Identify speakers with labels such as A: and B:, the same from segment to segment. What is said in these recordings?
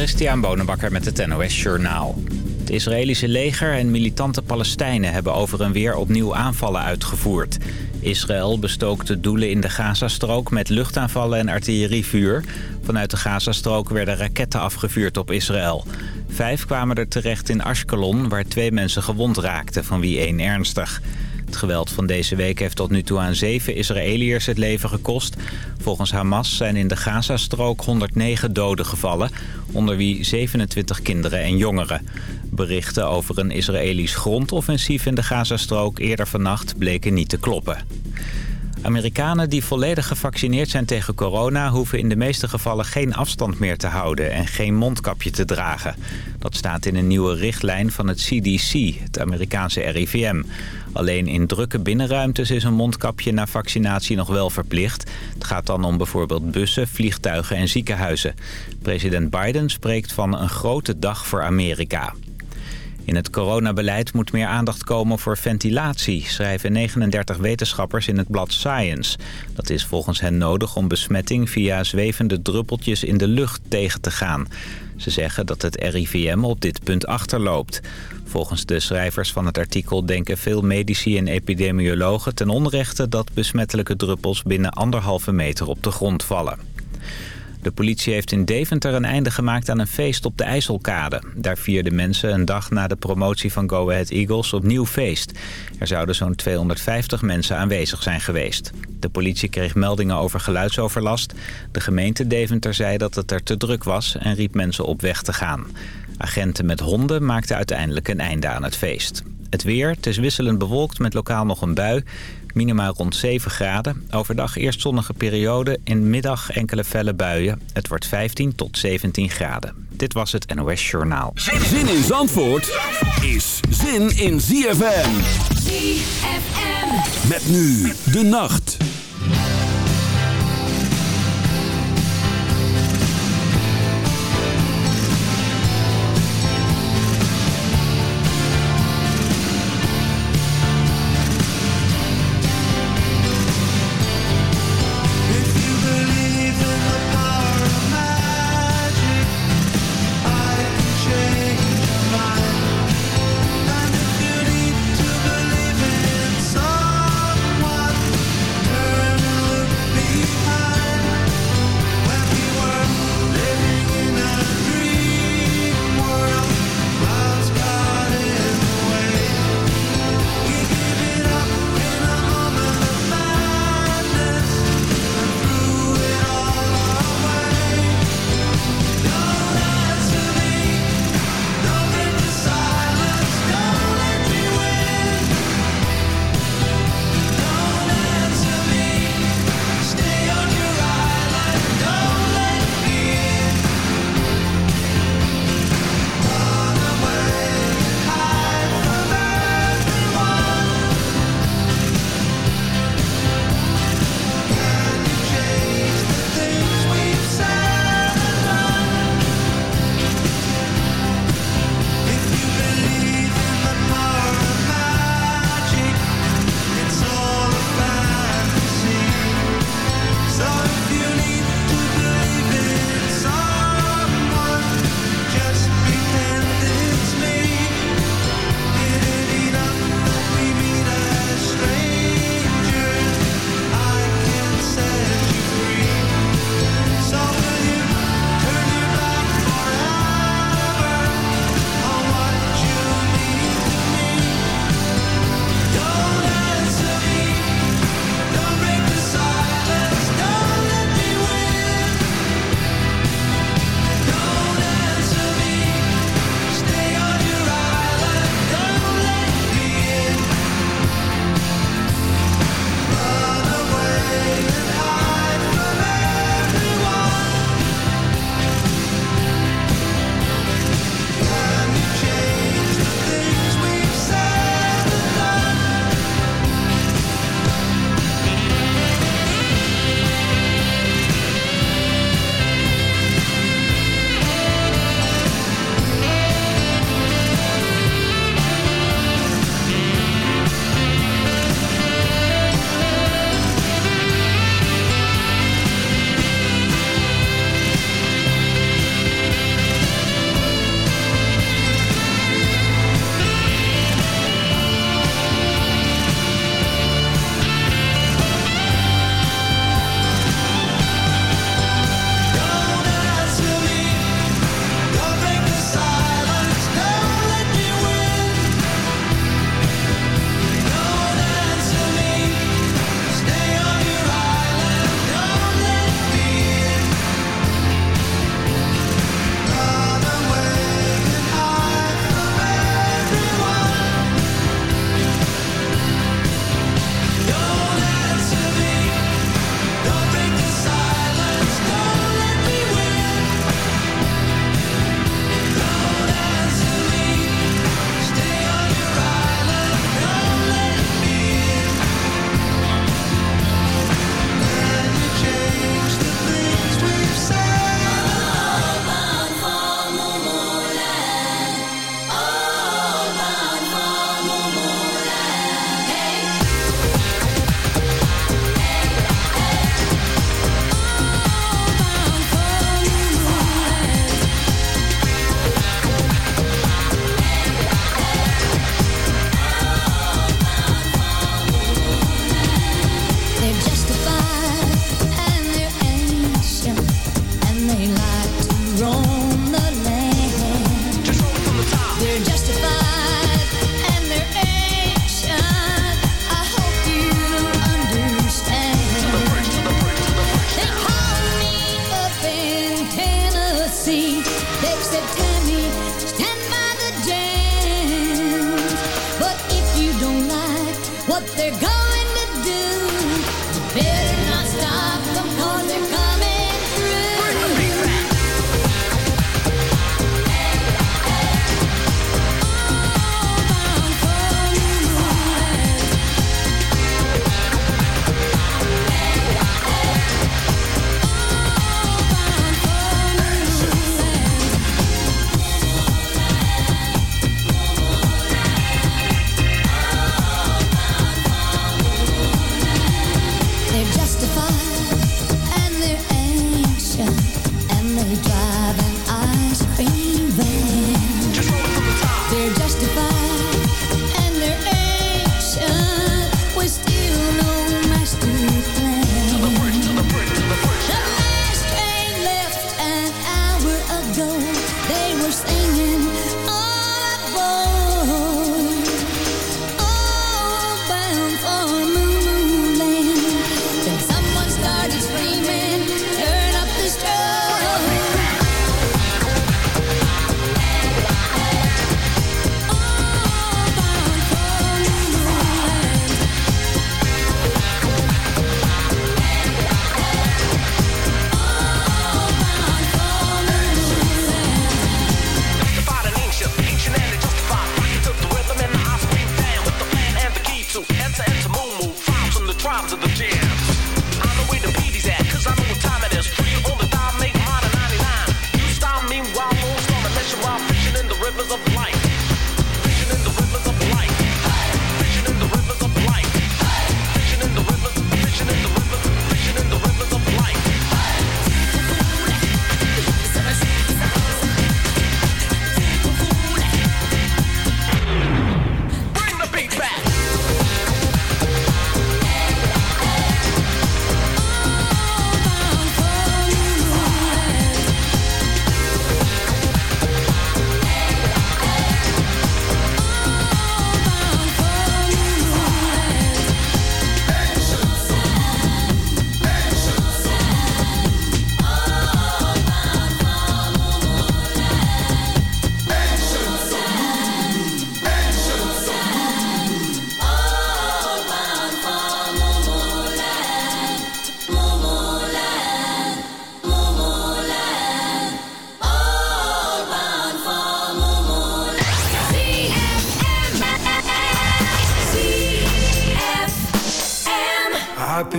A: Christian Bonenbakker met het NOS Journaal. Het Israëlische leger en militante Palestijnen hebben over en weer opnieuw aanvallen uitgevoerd. Israël bestookte doelen in de Gazastrook met luchtaanvallen en artillerievuur. Vanuit de Gazastrook werden raketten afgevuurd op Israël. Vijf kwamen er terecht in Ashkelon, waar twee mensen gewond raakten, van wie één ernstig. Het geweld van deze week heeft tot nu toe aan zeven Israëliërs het leven gekost. Volgens Hamas zijn in de Gazastrook 109 doden gevallen, onder wie 27 kinderen en jongeren. Berichten over een Israëlisch grondoffensief in de Gazastrook eerder vannacht bleken niet te kloppen. Amerikanen die volledig gevaccineerd zijn tegen corona... hoeven in de meeste gevallen geen afstand meer te houden en geen mondkapje te dragen. Dat staat in een nieuwe richtlijn van het CDC, het Amerikaanse RIVM. Alleen in drukke binnenruimtes is een mondkapje na vaccinatie nog wel verplicht. Het gaat dan om bijvoorbeeld bussen, vliegtuigen en ziekenhuizen. President Biden spreekt van een grote dag voor Amerika. In het coronabeleid moet meer aandacht komen voor ventilatie, schrijven 39 wetenschappers in het blad Science. Dat is volgens hen nodig om besmetting via zwevende druppeltjes in de lucht tegen te gaan. Ze zeggen dat het RIVM op dit punt achterloopt. Volgens de schrijvers van het artikel denken veel medici en epidemiologen ten onrechte dat besmettelijke druppels binnen anderhalve meter op de grond vallen. De politie heeft in Deventer een einde gemaakt aan een feest op de IJsselkade. Daar vierden mensen een dag na de promotie van Go Ahead Eagles opnieuw feest. Er zouden zo'n 250 mensen aanwezig zijn geweest. De politie kreeg meldingen over geluidsoverlast. De gemeente Deventer zei dat het er te druk was en riep mensen op weg te gaan. Agenten met honden maakten uiteindelijk een einde aan het feest. Het weer, het is wisselend bewolkt met lokaal nog een bui. Minima rond 7 graden. Overdag eerst zonnige periode. In middag enkele felle buien. Het wordt 15 tot 17 graden. Dit was het NOS Journaal.
B: Zin in Zandvoort is zin in ZFM.
C: ZFM.
B: Met nu de nacht.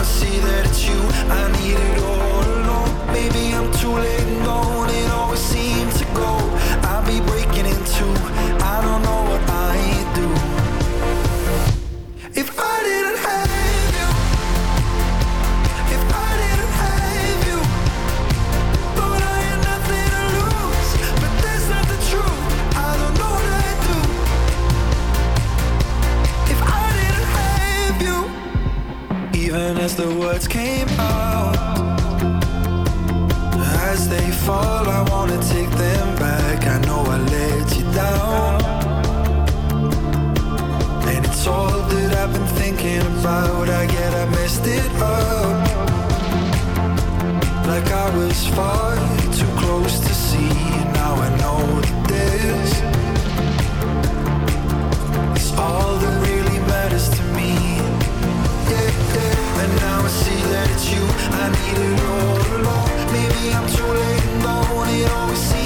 D: I see that it's you. I need it all alone. Maybe I'm too late and It always seems to go. the words came out. As they fall, I wanna take them back. I know I let you down. And it's all that I've been thinking about. I get I messed it up. Like I was far too close to I need it all along Maybe I'm too late,
E: knowing it always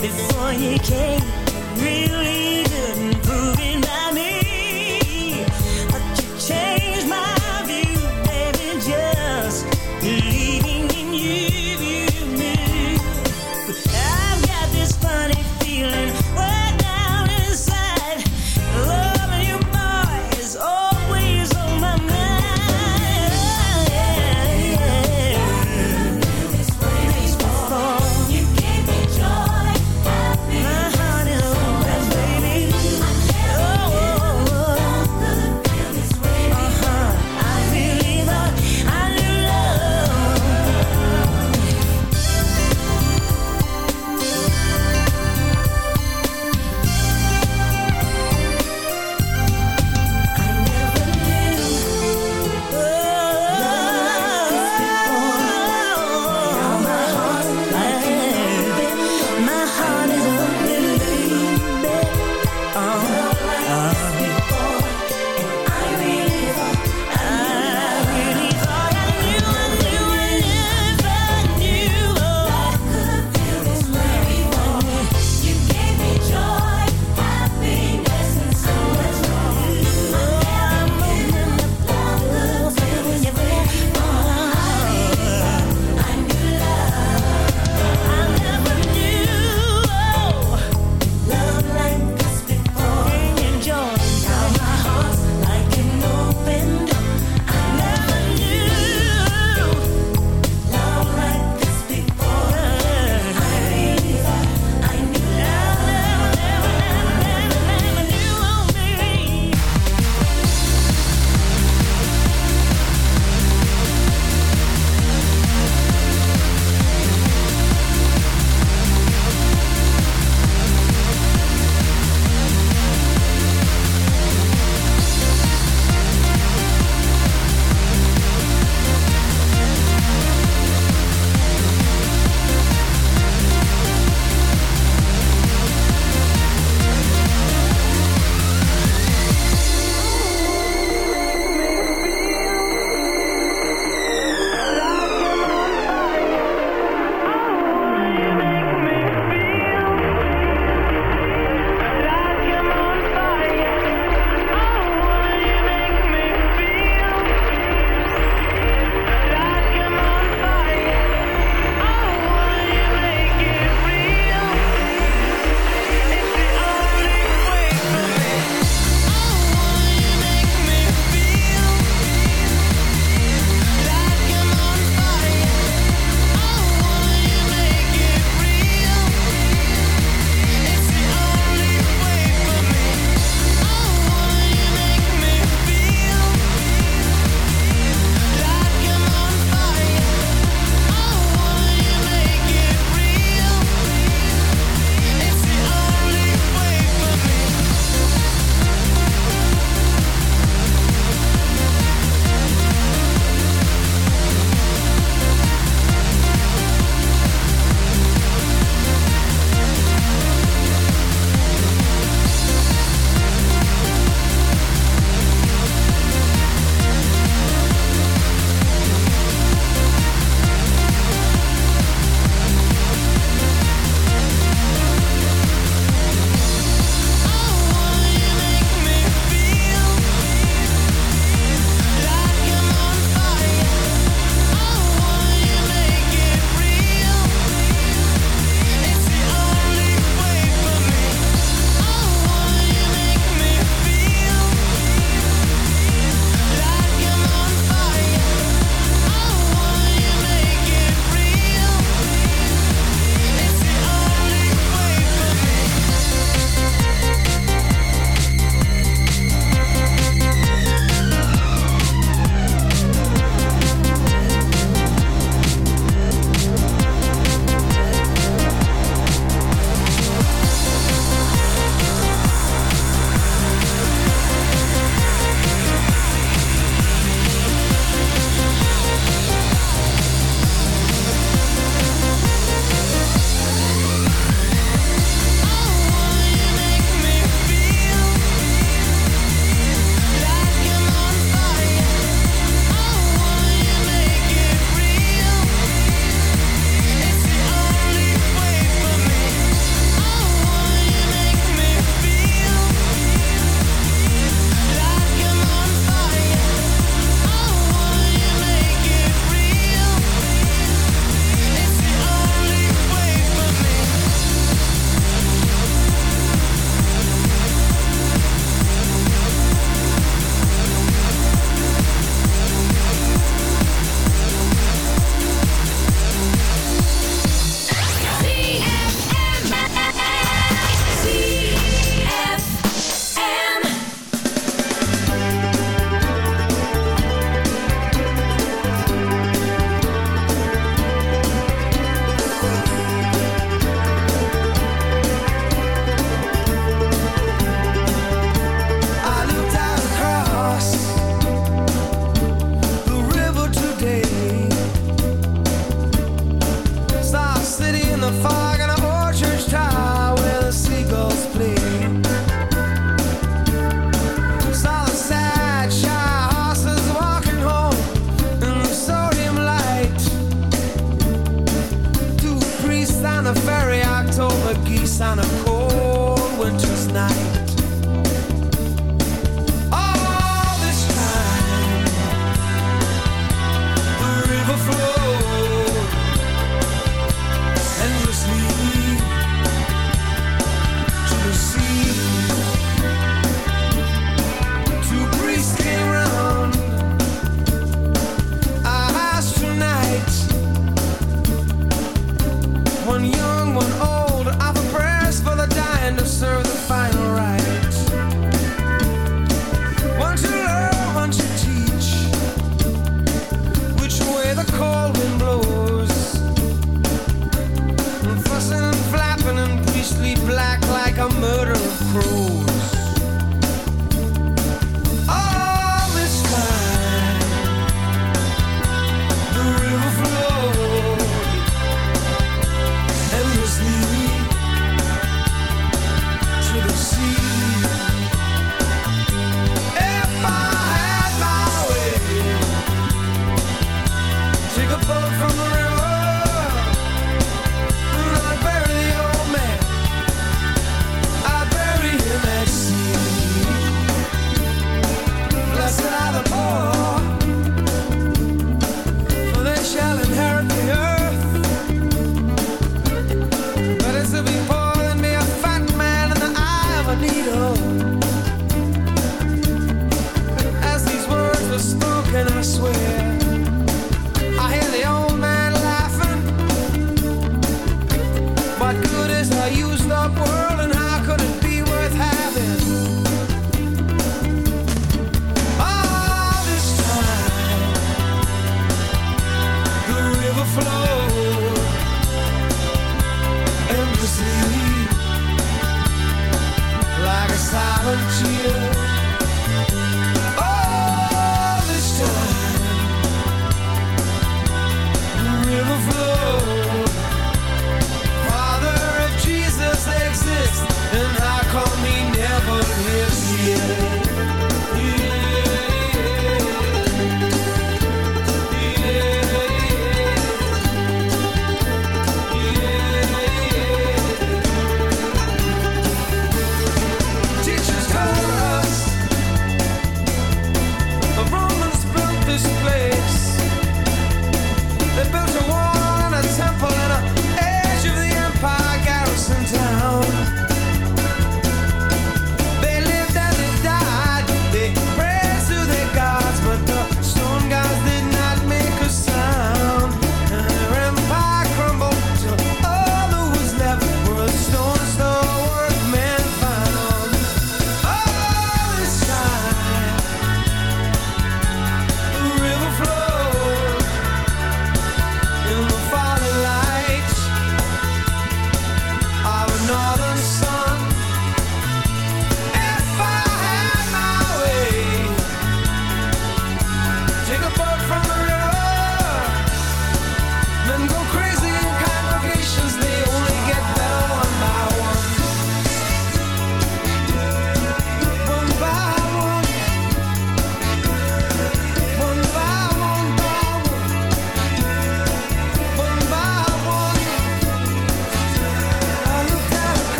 E: before you came, really.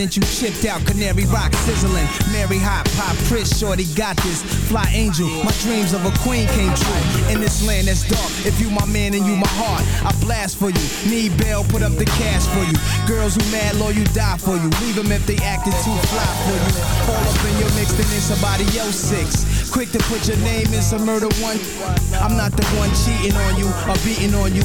E: president you chipped out. Canary rock sizzling. Mary hot pop, Chris Shorty got this. Fly angel, my dreams of a queen came true. In this land that's dark, if you my man and you my heart, I blast for you. Need bail, put up the cash for you. Girls who mad low, you die for you. Leave them if they acted too fly for you. Fall up in your mix, then it's somebody else six. Quick to put your name in some murder one. I'm not the one cheating on you or beating on you.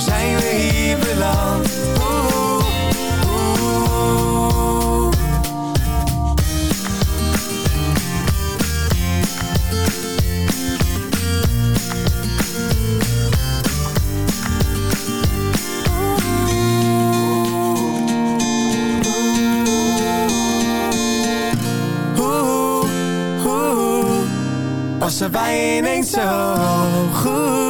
D: Zijn we hier beland? Oeh, er bij ineens zo goed